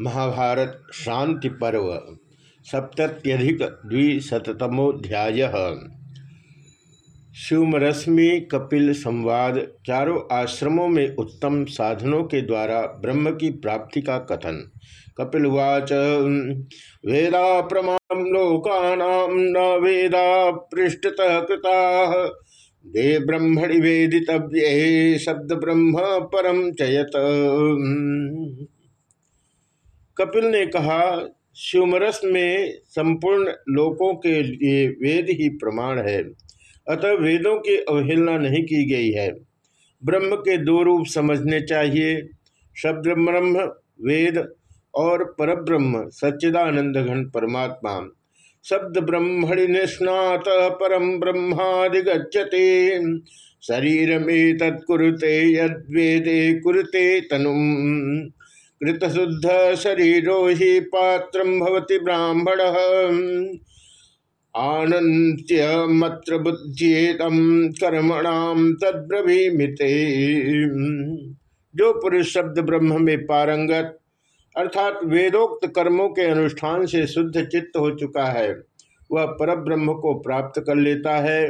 महाभारत शांति पर्व, सप्तत्यधिक द्विशतमोध्याय शिवमरश्मि कपिल संवाद, चारों आश्रमों में उत्तम साधनों के द्वारा ब्रह्म की प्राप्ति का कथन। कपिलवाच वेदा प्रमाण लोकानाम न वेदा पृष्ठतः कृता। दे ब्रह्मणि वेदितव्ये, शब्द ब्रह्म परम चयत कपिल ने कहा, शिवमरस में संपूर्ण लोकों के लिए वेद ही प्रमाण है। अतः वेदों की अवहेलना नहीं की गई है। ब्रह्म के दो रूप समझने चाहिए। शब्द ब्रह्म वेद और परब्रह्म सच्चिदानंद घन परमात्मा। शब्द ब्रह्मणि निष्णात परम ब्रह्मादिगछते शरीर में तत्कुरुते यद्वेदे कुरुते तनुम। कृतशुद्ध शरीरो ही पात्र भवति ब्राह्मण। आनंत्यमत्र बुद्धितम कर्मणाम तद्रवीमिते जो पुरुष शब्द ब्रह्म में पारंगत, अर्थात वेदोक्त कर्मों के अनुष्ठान से शुद्ध चित्त हो चुका है, वह परब्रह्म को प्राप्त कर लेता है।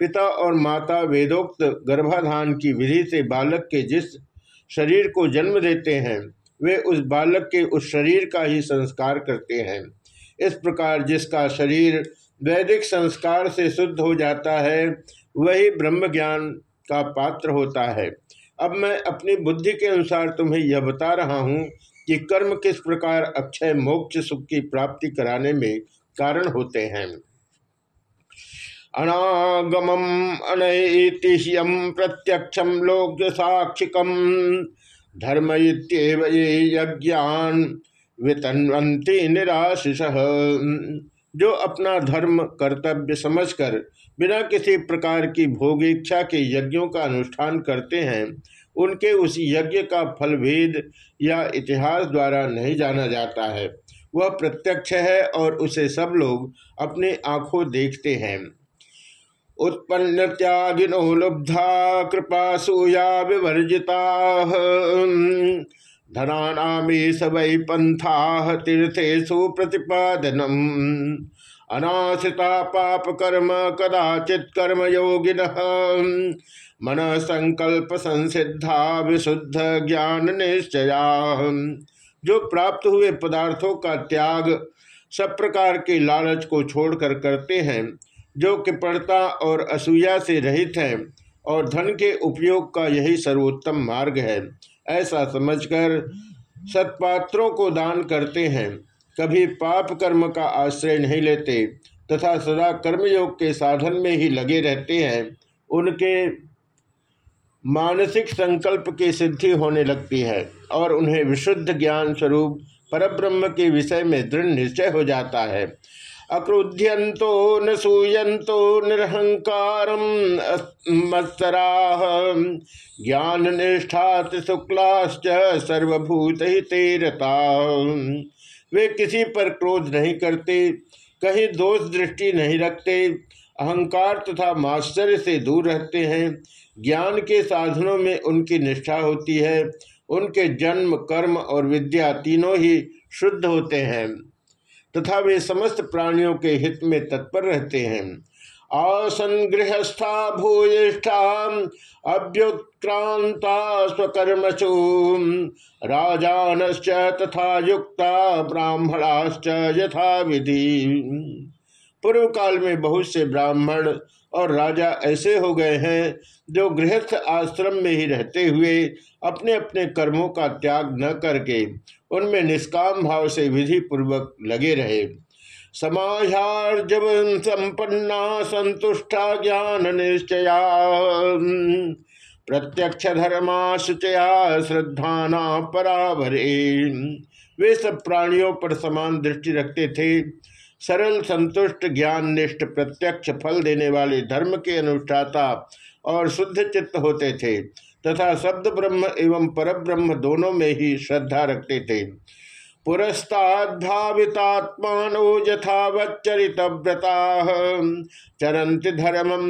पिता और माता वेदोक्त गर्भाधान की विधि से बालक के जिस शरीर को जन्म देते हैं वे उस बालक के उस शरीर का ही संस्कार करते हैं। इस प्रकार जिसका शरीर वैदिक संस्कार से शुद्ध हो जाता है, वही ब्रह्म ज्ञान का पात्र होता है। अब मैं अपनी बुद्धि के अनुसार तुम्हें यह बता रहा हूँ कि कर्म किस प्रकार अक्षय मोक्ष सुख की प्राप्ति कराने में कारण होते हैं। अनागम अनैतिह्यम प्रत्यक्षम लोक साक्षिकम धर्म ये यज्ञान वितन्वंती निराशिष। जो अपना धर्म, कर्तव्य समझकर बिना किसी प्रकार की भोगेच्छा के यज्ञों का अनुष्ठान करते हैं, उनके उस यज्ञ का फल भेद या इतिहास द्वारा नहीं जाना जाता है। वह प्रत्यक्ष है और उसे सब लोग अपने आँखों देखते हैं। उत्पन्न त्यागिनो लुब्धा कृपा सूया विवर्जिता। धनानामी सवै पंथा तीर्थेशु प्रतिपादनम। अनाशिता पाप कर्म कदाचित कर्म योगिन मन संकल्प संसिद्धा विशुद्ध ज्ञान निश्चया। जो प्राप्त हुए पदार्थों का त्याग सब प्रकार के लालच को छोड़कर करते हैं जो कृपणता और असूया से रहित है और धन के उपयोग का यही सर्वोत्तम मार्ग है। ऐसा समझकर सत्पात्रों को दान करते हैं। कभी पाप कर्म का आश्रय नहीं लेते तथा सदा कर्मयोग के साधन में ही लगे रहते हैं। उनके मानसिक संकल्प की सिद्धि होने लगती है और उन्हें विशुद्ध ज्ञान स्वरूप परब्रह्म के विषय में दृढ़ निश्चय हो जाता है। अक्रुध्यंतो न सूयंतो निरहंकार मत्सरा। ज्ञान निष्ठा शुक्लाश्च सर्वभूत हितेरता वे किसी पर क्रोध नहीं करते, कहीं दोष दृष्टि नहीं रखते, अहंकार तथा माश्चर्य से दूर रहते हैं। ज्ञान के साधनों में उनकी निष्ठा होती है, उनके जन्म, कर्म और विद्या तीनों ही शुद्ध होते हैं। तथा वे समस्त प्राणियों के हित में तत्पर रहते हैं। आसन गृहस्था भूयिष्ठा अभ्युत्क्रांता स्वकर्मसु राजानश्च तथा युक्ता ब्राह्मणाश्च यथा विधि पूर्व काल में बहुत से ब्राह्मण और राजा ऐसे हो गए हैं जो गृहस्थ आश्रम में ही रहते हुए अपने अपने कर्मों का त्याग न करके उनमें निष्काम भाव से विधि पूर्वक लगे रहे। समाजार्जव संपन्ना संतुष्टा ज्ञान निश्चया। प्रत्यक्ष धर्मा शुचया श्रद्धाना पराभरे। वे सब प्राणियों पर समान दृष्टि रखते थे। सरल, संतुष्ट ज्ञान निष्ठ प्रत्यक्ष फल देने वाले धर्म के अनुष्ठाता और शुद्ध चित्त होते थे तथा शब्द ब्रह्म एवं परब्रह्म दोनों में ही श्रद्धा रखते थे। पुरस्ताद्भावितात्मानो यथावच्चरित व्रता चरंति धर्मम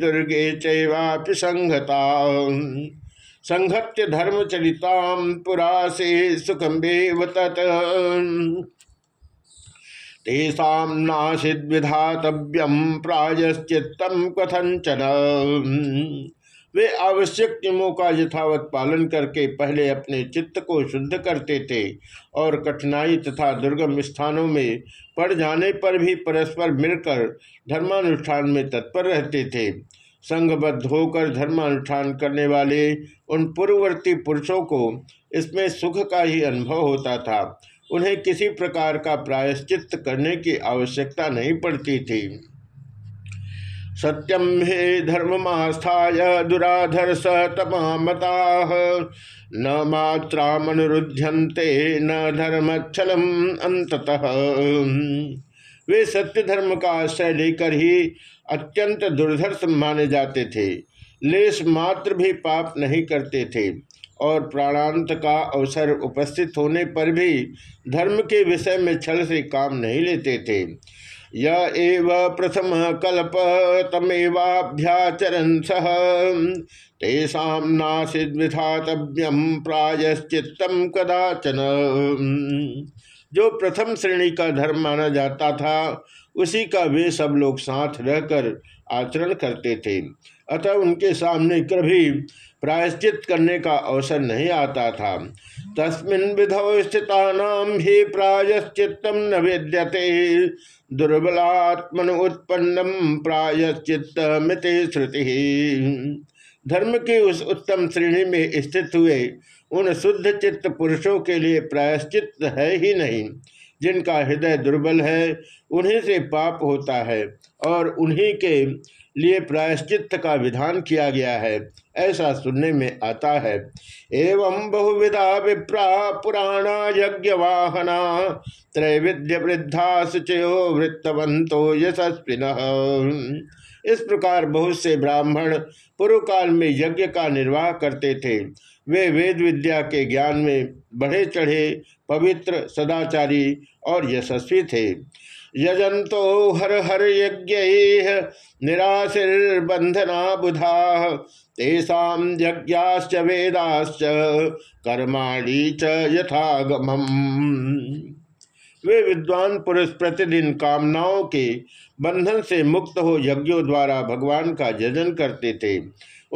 दुर्गे चैवापि संगता संघत्य धर्म चरिताम पुरा से सुखम तत्। तेषाम विधातव्यम प्रायश्चित्तम कथंचन वे आवश्यक नियमों का यथावत पालन करके पहले अपने चित्त को शुद्ध करते थे और कठिनाई तथा दुर्गम स्थानों में पड़ जाने पर भी परस्पर मिलकर धर्मानुष्ठान में तत्पर रहते थे। संघबद्ध होकर धर्मानुष्ठान करने वाले उन पूर्ववर्ती पुरुषों को इसमें सुख का ही अनुभव होता था। उन्हें किसी प्रकार का प्रायश्चित करने की आवश्यकता नहीं पड़ती थी। सत्यम हे धर्ममास्थाय दुराधर स न मात्रा मनुरुध्यंते न धर्मच्छलम अंततः वे सत्य धर्म का आश्रय लेकर ही अत्यंत दुर्धर्ष माने जाते थे। लेश मात्र भी पाप नहीं करते थे। और प्राणांत का अवसर उपस्थित होने पर भी धर्म के विषय में छल से काम नहीं लेते थे। यह एव प्रथम कल्प तमेवाभ्याचरण सह। तेषा नासिद विधातव्यम प्रायश्चित्तम कदाचन। जो प्रथम श्रेणी का धर्म माना जाता था उसी का वे सब लोग साथ रहकर आचरण करते थे। अतः उनके सामने कभी प्रायश्चित करने का अवसर नहीं आता था। तस्मिन विधौ स्थिता ही प्रायश्चित्तम न वेद्यते। दुर्बलात्मन उत्पन्नम प्रायश्चित मित श्रुति। धर्म की उस उत्तम श्रेणी में स्थित हुए उन शुद्ध चित्त पुरुषों के लिए प्रायश्चित है ही नहीं। जिनका हृदय दुर्बल है, उन्हीं से पाप होता है और उन्हीं के लिए प्रायश्चित का विधान किया गया है। ऐसा सुनने में आता है। एवं बहुविधा विप्रा पुराणा यज्ञ वाहना, त्रैविध्य वृद्धा सुचयो वृत्तवंतो यशस्विन। इस प्रकार बहुत से ब्राह्मण पूर्व काल में यज्ञ का निर्वाह करते थे। वे वेद विद्या के ज्ञान में बढ़े चढ़े, पवित्र, सदाचारी और यशस्वी थे। यजंतो हर हर यज्ञ निराशिर्बंधना बुधा तेषा यज्ञाश्च वेदाश्च कर्माणी च यथागम वे विद्वान पुरुष प्रतिदिन कामनाओं के बंधन से मुक्त हो यज्ञों द्वारा भगवान का यजन करते थे।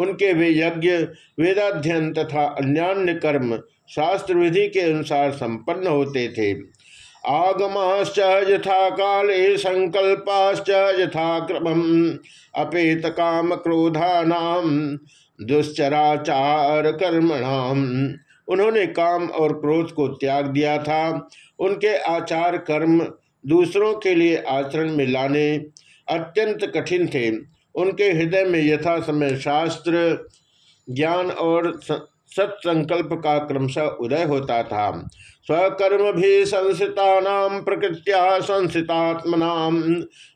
उनके वे यज्ञ, वेदाध्ययन तथा अन्यान्य कर्म शास्त्र विधि के अनुसार संपन्न होते थे। आगमाश्च यथा काले संकल्पाश्च यथा क्रम अपेत काम क्रोधानाम दुश्चराचार कर्मणाम उन्होंने काम और क्रोध को त्याग दिया था। उनके आचार कर्म दूसरों के लिए आचरण में लाने अत्यंत कठिन थे। उनके हृदय में यथा समय शास्त्र, ज्ञान और सत्संकल्प का क्रमशः उदय होता था। स्वकर्म भी संसिता प्रकृत्या संसितात्मना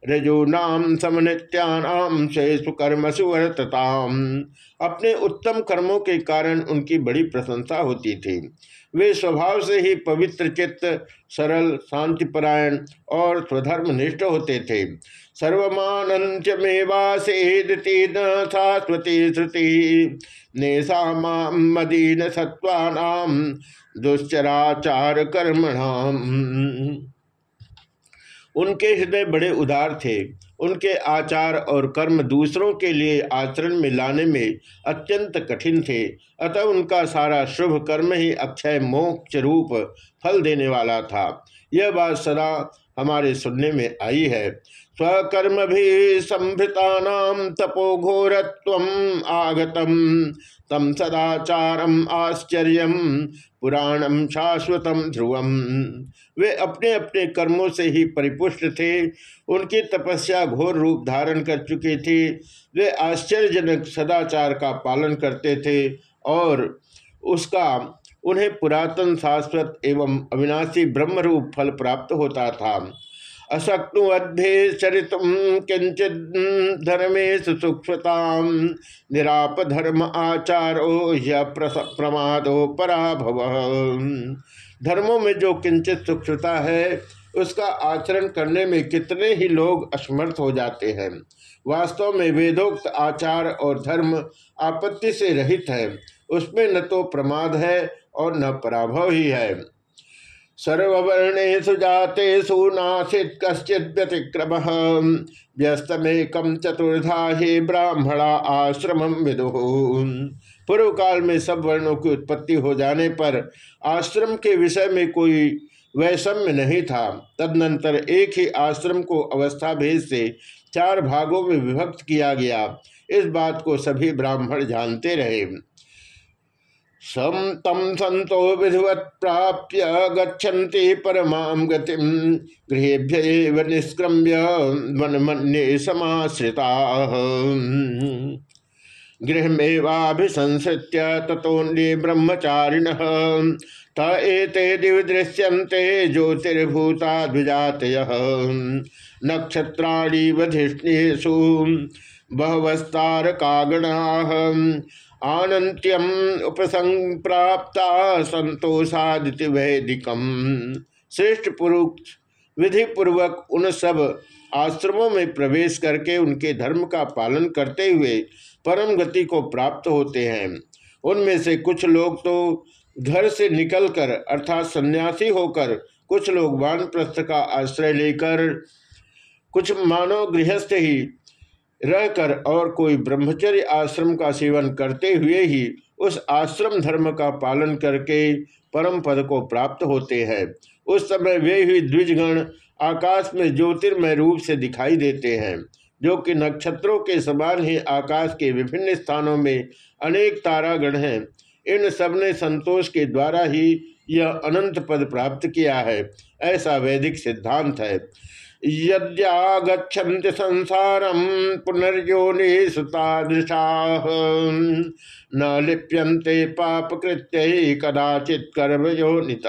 रजूनाम समनित्याम से सुकर्म सुवर्तताम। अपने उत्तम कर्मों के कारण उनकी बड़ी प्रशंसा होती थी। वे स्वभाव से ही पवित्र चित्त, सरल, शांतिपरायण और स्वधर्म निष्ठ होते थे। सर्वमानंत्यमेवासेदति न शाश्वती श्रुति नेशा मदीन सत्वानाम दुश्चराचार कर्मणाम उनके हृदय बड़े उदार थे। उनके आचार और कर्म दूसरों के लिए आचरण में लाने में अत्यंत कठिन थे। अतः उनका सारा शुभ कर्म ही अक्षय मोक्ष रूप फल देने वाला था। यह बात सदा हमारे सुनने में आई है। स्वकर्म भी संभृता तपो घोरत्व आगतम तम सदाचारम आश्चर्य पुराणम शाश्वतम ध्रुवम वे अपने अपने कर्मों से ही परिपुष्ट थे, उनकी तपस्या घोर रूप धारण कर चुकी थी। वे आश्चर्यजनक सदाचार का पालन करते थे और उसका उन्हें पुरातन शाश्वत एवं अविनाशी ब्रह्म रूप फल प्राप्त होता था। असक्नुवध्ये चरित किंचित धर्मेश सूक्ष्मता निराप धर्म आचारो य प्रमादो पराभव धर्मों में जो किंचित सूक्ष्मता है, उसका आचरण करने में कितने ही लोग असमर्थ हो जाते हैं। वास्तव में वेदोक्त आचार और धर्म आपत्ति से रहित है। उसमें न तो प्रमाद है और न पराभव ही है। सर्ववर्णेशु जातेषु नासित कश्चित व्यतिक्रम। व्यस्तमेकम चतुर्धा ही ब्राह्मणा आश्रम विदु। पूर्व काल में सब वर्णों की उत्पत्ति हो जाने पर आश्रम के विषय में कोई वैषम्य नहीं था। तदनंतर एक ही आश्रम को अवस्था भेद से चार भागों में विभक्त किया गया। इस बात को सभी ब्राह्मण जानते रहे। सम तम संतो विधिवत प्राप्य गच्छन्ति परमां गतिम गृहेभ्य निष्क्रम्य मन मन्ये समाश्रिता। गृहमेवाभिसंसृत्य तथोन्ये ब्रह्मचारिण। त एते दिवदृश्यन्ते ज्योतिर्भूता द्विजातय नक्षत्राणी वधिष्णेषु बहवस्तारकागणा। आनंत्यम उपसंप्राप्ता संतोषादिति वैदिकम। श्रेष्ठ पुरुष विधि पूर्वक उन सब आश्रमों में प्रवेश करके उनके धर्म का पालन करते हुए परम गति को प्राप्त होते हैं। उनमें से कुछ लोग तो घर से निकलकर अर्थात सन्यासी होकर कुछ लोग वानप्रस्थ का आश्रय लेकर कुछ मानव गृहस्थ ही रहकर और कोई ब्रह्मचर्य आश्रम का सेवन करते हुए ही उस आश्रम धर्म का पालन करके परम पद को प्राप्त होते हैं। उस समय वे ही द्विजगण आकाश में ज्योतिर्मय रूप से दिखाई देते हैं, जो कि नक्षत्रों के समान ही आकाश के विभिन्न स्थानों में अनेक तारागण हैं। इन सबने संतोष के द्वारा ही यह अनंत पद प्राप्त किया है, ऐसा वैदिक सिद्धांत है। यद्यागछन्ति संसारम पुनर्योनि सुतादृशा न लिप्यन्ते पाप कृत्य कदाचित कर्म योनित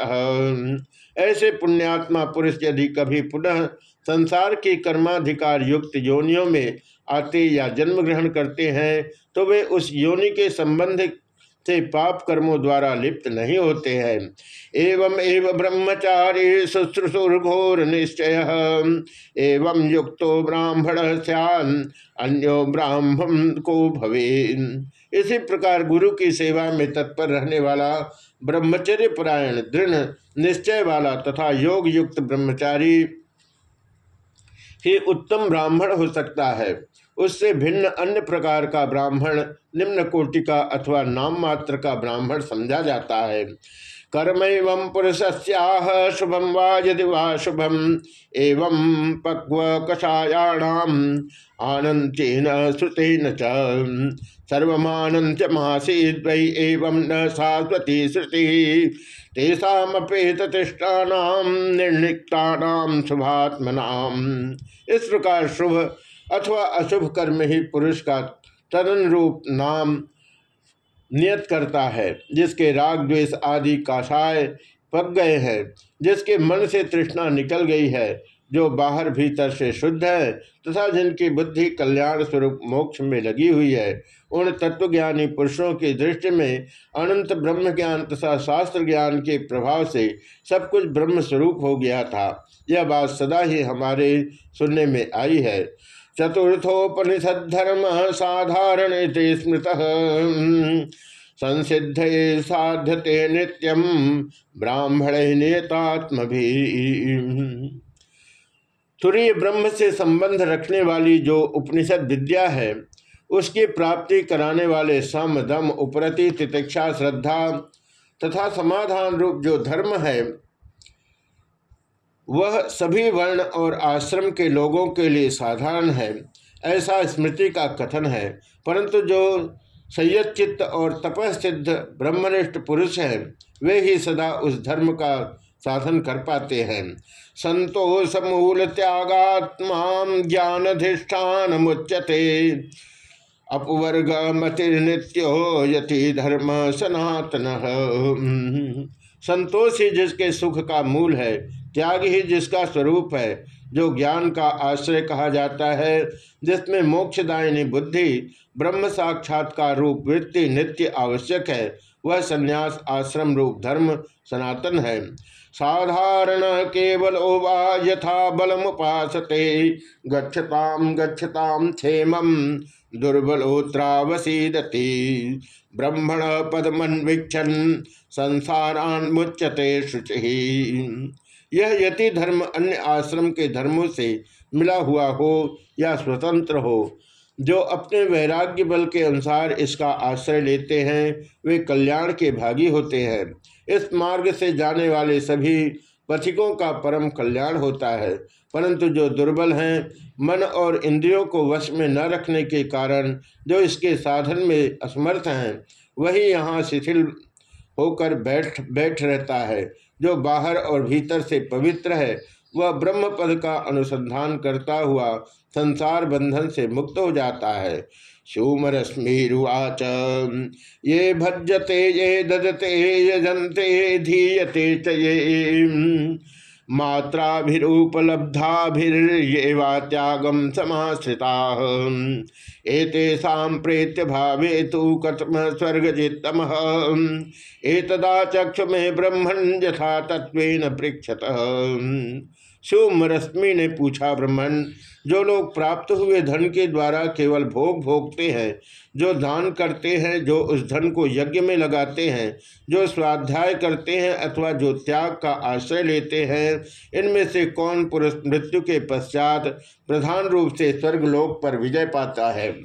ऐसे पुण्यात्मा पुरुष यदि कभी पुनः संसार के कर्माधिकार युक्त योनियों में आते या जन्म ग्रहण करते हैं तो वे उस योनि के संबंध से पाप कर्मों द्वारा लिप्त नहीं होते हैं। एवं एवं ब्रह्मचारी शुश्रूषुर्घोर निश्चय। एवं युक्तो ब्राह्मण सैन अन्यो ब्राह्मण को भवे इसी प्रकार गुरु की सेवा में तत्पर रहने वाला ब्रह्मचर्य परायण, दृढ़, निश्चय वाला तथा योग युक्त ब्रह्मचारी ही उत्तम ब्राह्मण हो सकता है। उससे भिन्न अन्य प्रकार का ब्राह्मण, निम्न कोटि का अथवा नाम मात्र का ब्राह्मण समझा जाता है। कर्म एवं पुरुष शुभम वा यदि वा शुभम, एवं पक्व कषायाणाम आनंतेन श्रुतेन च। सर्वमानंत्य मासीद वै एवं न शाश्वती श्रुति। तेषापेततिष्ठानाम निर्णिक्तानाम शुभात्मनाम इस प्रकार शुभ अथवा अशुभ कर्म ही पुरुष का तदन रूप नाम नियत करता है, जिसके राग द्वेष आदि काषाय पक गए हैं, जिसके मन से तृष्णा निकल गई है, जो बाहर भीतर से शुद्ध है, तथा जिनकी बुद्धि कल्याण स्वरूप मोक्ष में लगी हुई है, उन तत्वज्ञानी पुरुषों की दृष्टि में अनंत ब्रह्म ज्ञान तथा शास्त्र ज्ञान के प्रभाव से सब कुछ ब्रह्म स्वरूप हो गया था। यह बात सदा ही हमारे सुनने में आई है। चतुर्थोपनिषद धर्म साधारण स्मृत। संसिध साध्यते नित्यम ब्राह्मण नियतात्म भी तुरीय ब्रह्म से संबंध रखने वाली जो उपनिषद विद्या है, उसकी प्राप्ति कराने वाले सम दम उपरति तितिक्षा, श्रद्धा तथा समाधान रूप जो धर्म है वह सभी वर्ण और आश्रम के लोगों के लिए साधारण है। ऐसा स्मृति का कथन है। परंतु जो संयत चित्त और तपस्सिद्ध ब्रह्मनिष्ठ पुरुष हैं, वे ही सदा उस धर्म का साधन कर पाते हैं। संतोष मूल त्यागात्मा ज्ञानधिष्ठान मुच्यते अपवर्ग मतिर्नित्यो यति धर्म सनातन। संतोष ही जिसके सुख का मूल है त्याग ही जिसका स्वरूप है, जो ज्ञान का आश्रय कहा जाता है, जिसमें मोक्षदायिनी बुद्धि ब्रह्म साक्षात्कार रूप वृत्ति नित्य आवश्यक है, वह संन्यास, आश्रम रूप धर्म, सनातन है। साधारण केवल ओवा यथा बलमुपासते गच्छताम गच्छताम क्षेम दुर्बलोत्रावसीदति। ब्रह्मण पदमन्वीक्षण संसारान्मुच्यते शुचि। यह यति धर्म अन्य आश्रम के धर्मों से मिला हुआ हो या स्वतंत्र हो, जो अपने वैराग्य बल के अनुसार इसका आश्रय लेते हैं, वे कल्याण के भागी होते हैं। इस मार्ग से जाने वाले सभी पथिकों का परम कल्याण होता है, परंतु जो दुर्बल हैं, मन और इंद्रियों को वश में न रखने के कारण जो इसके साधन में असमर्थ हैं, वही यहाँ शिथिल होकर बैठ बैठ रहता है। जो बाहर और भीतर से पवित्र है, वह ब्रह्म पद का अनुसंधान करता हुआ संसार बंधन से मुक्त हो जाता है। शूमरश्मिवाच ये भजते ये ददते यजंते धीयते च ये। मात्राभिरूपलब्धाभिर्ये वा त्यागम समाश्रिता। एतेषां प्रेत्य भावे तो कथम स्वर्गजितम एतदा चक्ष में ब्रह्मण यथा तत्व पृक्षत सोम रश्मि ने पूछा ब्रह्मण जो लोग प्राप्त हुए धन के द्वारा केवल भोग भोगते हैं, जो दान करते हैं, जो उस धन को यज्ञ में लगाते हैं, जो स्वाध्याय करते हैं अथवा जो त्याग का आश्रय लेते हैं, इनमें से कौन पुरुष मृत्यु के पश्चात प्रधान रूप से स्वर्गलोक पर विजय पाता है?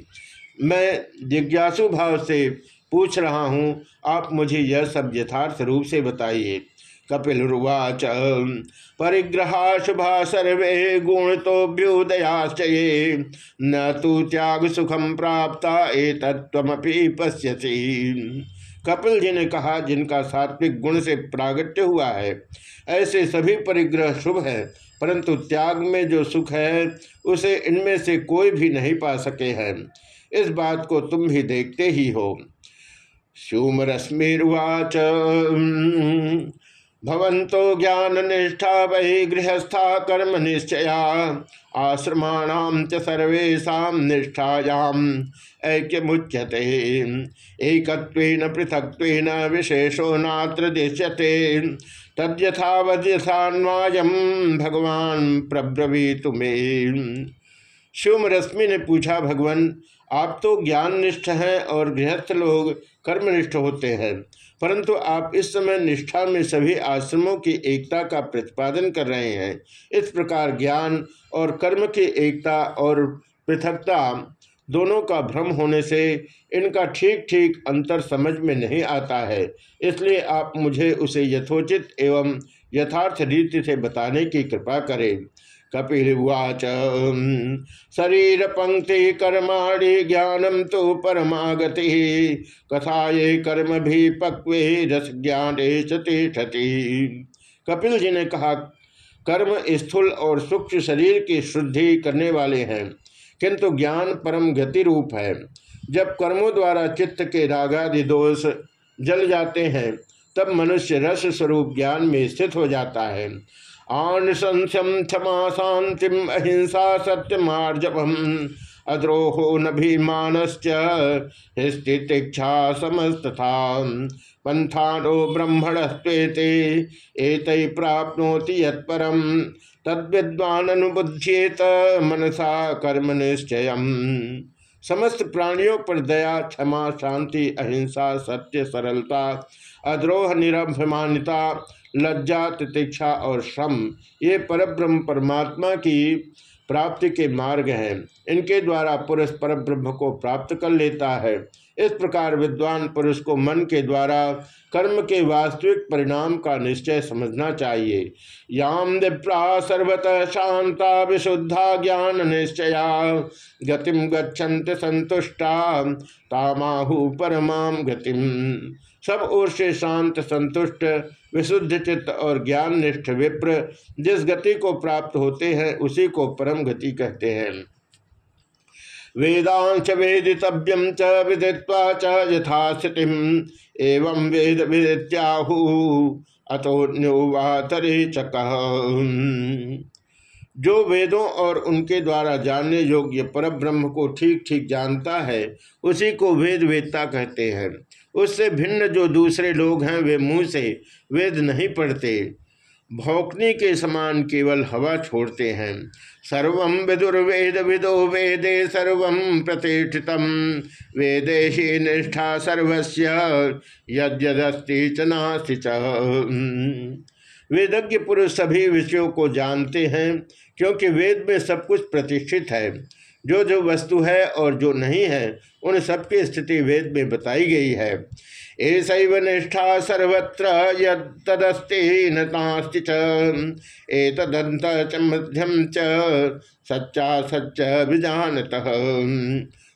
मैं जिज्ञासु भाव से पूछ रहा हूँ, आप मुझे यह सब यथार्थ रूप से बताइए। कपिलुवाच परिग्रहा शुभा सर्वे गुण तो भ्युदयाश्चये न तो त्याग सुखम प्राप्त ए तत्वपि पश्यसी। कपिल जी ने कहा, जिनका सात्विक गुण से प्रागट्य हुआ है, ऐसे सभी परिग्रह शुभ है, परंतु त्याग में जो सुख है, उसे इनमें से कोई भी नहीं पा सके हैं। इस बात को तुम भी देखते ही हो। शुमरश्मिर्वाच। भवंतो ज्ञान निष्ठा वही गृहस्था कर्म निश्चया। आश्रमाणाम च सर्वेशा निष्ठायाम ऐक्य मुच्यते एक पृथक विशेषो नात्र दृश्यते। तद्यथावद्यथान्वायम भगवान प्रब्रवी तुम्हें शुम रश्मि ने पूछा, भगवान, आप तो ज्ञान निष्ठ हैं और गृहस्थ लोग कर्मनिष्ठ होते हैं। परंतु आप इस समय निष्ठा में सभी आश्रमों की एकता का प्रतिपादन कर रहे हैं। इस प्रकार ज्ञान और कर्म की एकता और पृथकता दोनों का भ्रम होने से इनका ठीक ठीक अंतर समझ में नहीं आता है। इसलिए आप मुझे उसे यथोचित एवं यथार्थ रीति से बताने की कृपा करें। कपिवाच शरीर पंक्ति कर्माणि ज्ञानम तो परमागति। कथा ये कर्म भी पक्वे रस ज्ञान सती कपिल जी ने कहा, कर्म स्थूल और सूक्ष्म शरीर की शुद्धि करने वाले हैं, किंतु ज्ञान परम गति रूप है। जब कर्मों द्वारा चित्त के रागादि दोष जल जाते हैं, तब मनुष्य रस स्वरूप ज्ञान में स्थित हो जाता है। आनुशंस्यम क्षमा शांतिम अहिंसा सत्यमार्जवम। अद्रोहो न भीमानश्च, स्थितिक्षा समस्तथा। पंथानो ब्रह्मणस्ते एत प्राप्नोति अनुबुध्येत मनसा कर्म निश्चय समस्त प्राणियों पर दया, क्षमा, शांति, अहिंसा, सत्य, सरलता, अद्रोह, निरभिमानता लज्जा, तितिक्षा और श्रम, ये परब्रह्म परमात्मा की प्राप्ति के मार्ग हैं। इनके द्वारा पुरुष परब्रह्म को प्राप्त कर लेता है। इस प्रकार विद्वान पुरुष को मन के द्वारा कर्म के वास्तविक परिणाम का निश्चय समझना चाहिए। याम दिप्रा सर्वतः शांता विशुद्धा ज्ञान निश्चया गतिम गच्छन्त संतुष्टा, तामाहु परमाम गतिम। सब ओर से शांत, संतुष्ट विशुद्ध चित्त और ज्ञान निष्ठ विप्र जिस गति को प्राप्त होते हैं, उसी को परम गति कहते हैं। वेदांश वेदितव्यम च च यथास्थिति एवं वेद विदित्याहु, अतो न्योवातरे चक। जो वेदों और उनके द्वारा जानने योग्य पर ब्रह्म को ठीक ठीक जानता है, उसी को वेद वेदता कहते हैं। उससे भिन्न जो दूसरे लोग हैं, वे मुँह से वेद नहीं पढ़ते। भौकनी के समान केवल हवा छोड़ते हैं। सर्व विदुर्वेद विदो वेदे सर्व प्रतिष्ठित वेदे ही निष्ठा सर्वस्व यद्यदस्ति च नास्ति च। वेदज्ञ पुरुष सभी विषयों को जानते हैं, क्योंकि वेद में सब कुछ प्रतिष्ठित है। जो जो वस्तु है और जो नहीं है, उन सबकी स्थिति वेद में बताई गई है। निष्ठा सर्वत्र यदस्ति च मध्यम च, सच्चा सच्च विजानत।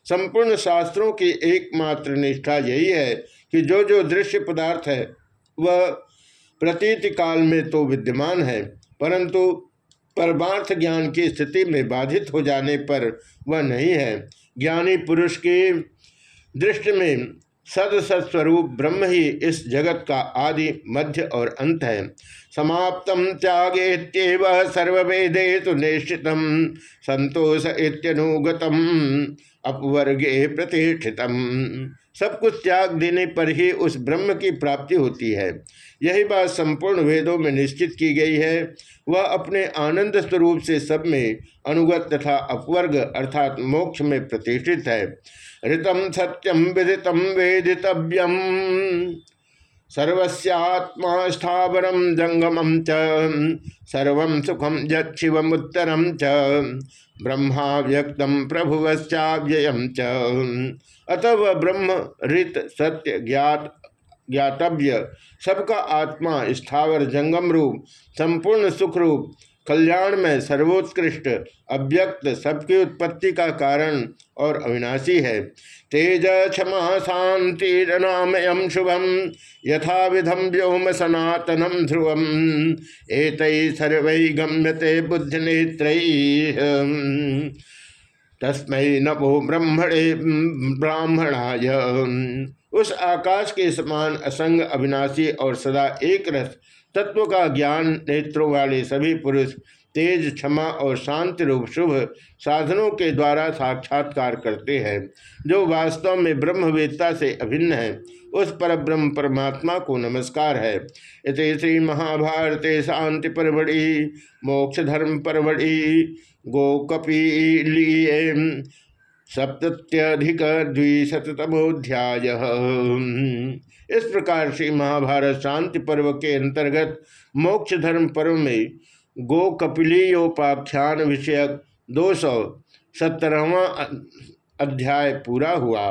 संपूर्ण शास्त्रों की एकमात्र निष्ठा यही है कि जो जो दृश्य पदार्थ है, वह प्रतीति काल में तो विद्यमान है, परंतु परमार्थ ज्ञान की स्थिति में बाधित हो जाने पर वह नहीं है। ज्ञानी पुरुष की दृष्टि में सद सत्स्वरूप ब्रह्म ही इस जगत का आदि मध्य और अंत है। समाप्त त्यागेत्यव सर्वेदे तो निश्चित संतोष इत्यनुगतम, अपवर्गे प्रतिष्ठित सब कुछ त्याग देने पर ही उस ब्रह्म की प्राप्ति होती है। यही बात संपूर्ण वेदों में निश्चित की गई है। वह अपने आनंद स्वरूप से सब में अनुगत तथा अपवर्ग अर्थात मोक्ष में प्रतिष्ठित है। ऋतम सत्यम विदितम वेदितव्यम। सर्वस्यात्मा स्थावरम जंगमम च, सर्व सुखम यशिवमुत्तरम च ब्रह्मा व्यक्तम प्रभुवश्चाव्ययम च। अतः ब्रह्म ऋत सत्य ज्ञात, ज्ञातव्य, सबका आत्मा स्थावर जंगम रूप संपूर्ण सुख रूप कल्याण में सर्वोत्कृष्ट, अव्यक्त, सबकी उत्पत्ति का कारण और अविनाशी है। तेज क्षमा शांति नामयम शुभम यथा विधम व्योम सनातनम ध्रुवम, एत सर्व गम्यते बुद्धि नेत्र तस्मय नभो ब्रह्मणे, ब्राह्मणाय। उस आकाश के समान असंग अविनाशी और सदा एक रस तत्व का ज्ञान नेत्रों वाले सभी पुरुष तेज, क्षमा और शांति रूप शुभ साधनों के द्वारा साक्षात्कार करते हैं, जो वास्तव में ब्रह्मवेत्ता से अभिन्न है। उस पर ब्रह्म परमात्मा को नमस्कार है। इस श्री महाभारते शांति परवड़ी मोक्ष धर्म परवड़ी गोकपीलिए सप्त्यधिक द्विशतमोध्याय इस प्रकार से महाभारत शांति पर्व के अंतर्गत मोक्ष धर्म पर्व में गो कपिलीयोपाख्यान विषयक दो सौ सत्तरवा अध्याय पूरा हुआ।